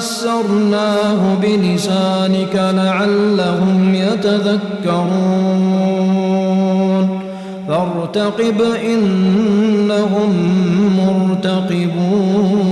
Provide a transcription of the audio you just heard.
يسرناه بلسانك لعلهم يتذكرون. فارتقب إنهم مرتقبون.